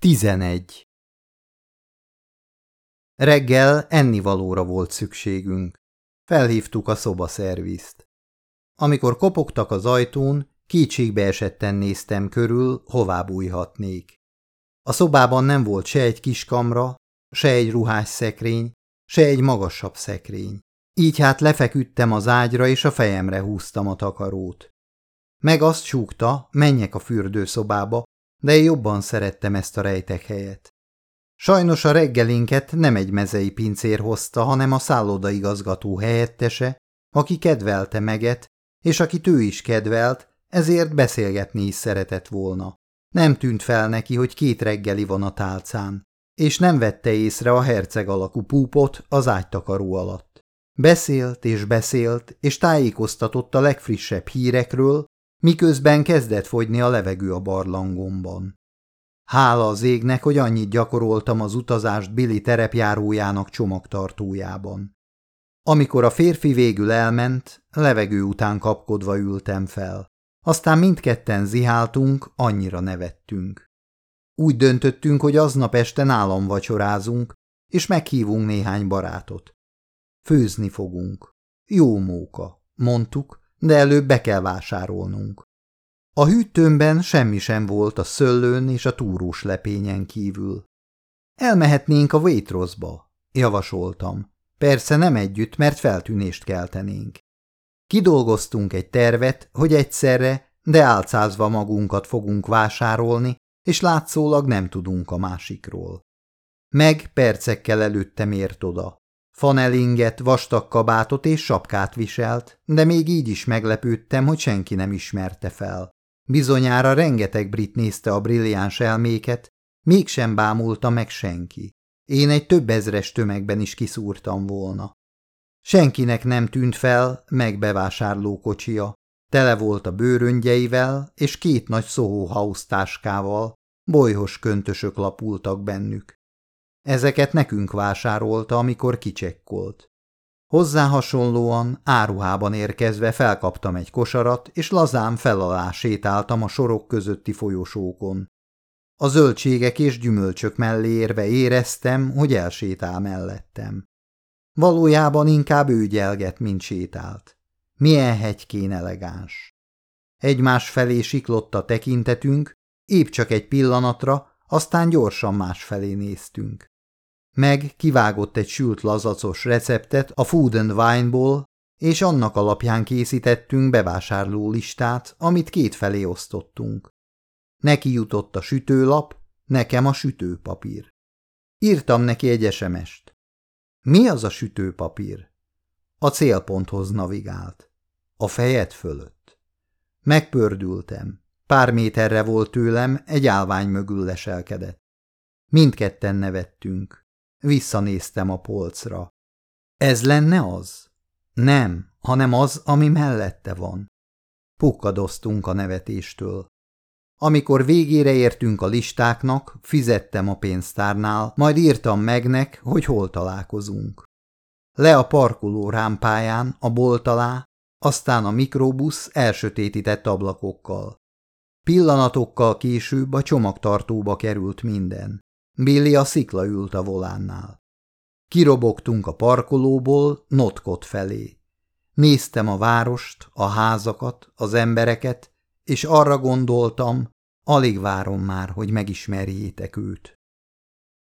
11. Reggel ennivalóra volt szükségünk. Felhívtuk a szobaszervizt. Amikor kopogtak az ajtón, kétségbe néztem körül, hová bújhatnék. A szobában nem volt se egy kis kamra, se egy ruhás szekrény, se egy magasabb szekrény. Így hát lefeküdtem az ágyra, és a fejemre húztam a takarót. Meg azt súgta, menjek a fürdőszobába, de jobban szerettem ezt a rejtek helyet. Sajnos a reggelinket nem egy mezei pincér hozta, hanem a szállodaigazgató helyettese, aki kedvelte meget, és akit ő is kedvelt, ezért beszélgetni is szeretett volna. Nem tűnt fel neki, hogy két reggeli van a tálcán, és nem vette észre a herceg alakú púpot az ágytakaró alatt. Beszélt és beszélt, és tájékoztatott a legfrissebb hírekről, miközben kezdett fogyni a levegő a barlangomban. Hála az égnek, hogy annyit gyakoroltam az utazást Billy terepjárójának csomagtartójában. Amikor a férfi végül elment, levegő után kapkodva ültem fel. Aztán mindketten ziháltunk, annyira nevettünk. Úgy döntöttünk, hogy aznap este nálam vacsorázunk, és meghívunk néhány barátot. Főzni fogunk. Jó móka, mondtuk, de előbb be kell vásárolnunk. A hűtőmben semmi sem volt a szöllőn és a túrós lepényen kívül. Elmehetnénk a Waitrosba, javasoltam. Persze nem együtt, mert feltűnést keltenénk. Kidolgoztunk egy tervet, hogy egyszerre, de álcázva magunkat fogunk vásárolni, és látszólag nem tudunk a másikról. Meg percekkel előttem ért oda. Fanelinget, vastag kabátot és sapkát viselt, de még így is meglepődtem, hogy senki nem ismerte fel. Bizonyára rengeteg brit nézte a brilliáns elméket, mégsem bámulta meg senki. Én egy több ezres tömegben is kiszúrtam volna. Senkinek nem tűnt fel meg bevásárlókocsia. Tele volt a bőröngyeivel és két nagy Soho House bolyhos köntösök lapultak bennük. Ezeket nekünk vásárolta, amikor kicsekkolt. Hozzá hasonlóan áruhában érkezve felkaptam egy kosarat, és lazán felalá sétáltam a sorok közötti folyosókon. A zöldségek és gyümölcsök mellé érve éreztem, hogy elsétál mellettem. Valójában inkább ő mint sétált. Milyen hegykén elegáns. Egymás felé siklott a tekintetünk, épp csak egy pillanatra, aztán gyorsan más felé néztünk. Meg kivágott egy sült lazacos receptet a Food and Wine-ból, és annak alapján készítettünk bevásárló listát, amit két felé osztottunk. Neki jutott a sütőlap, nekem a sütőpapír. Írtam neki egy SMS-t. Mi az a sütőpapír? A célponthoz navigált. A fejed fölött. Megpördültem. Pár méterre volt tőlem, egy állvány mögül leselkedett. Mindketten nevettünk. Visszanéztem a polcra. Ez lenne az? Nem, hanem az, ami mellette van. Pukkadoztunk a nevetéstől. Amikor végére értünk a listáknak, fizettem a pénztárnál, majd írtam megnek, hogy hol találkozunk. Le a parkoló rámpáján, a bolt alá, aztán a mikrobusz elsötétített ablakokkal. Pillanatokkal később a csomagtartóba került minden. Billy a szikla ült a volánnál. Kirobogtunk a parkolóból Notkot felé. Néztem a várost, a házakat, az embereket, és arra gondoltam, alig várom már, hogy megismerjétek őt.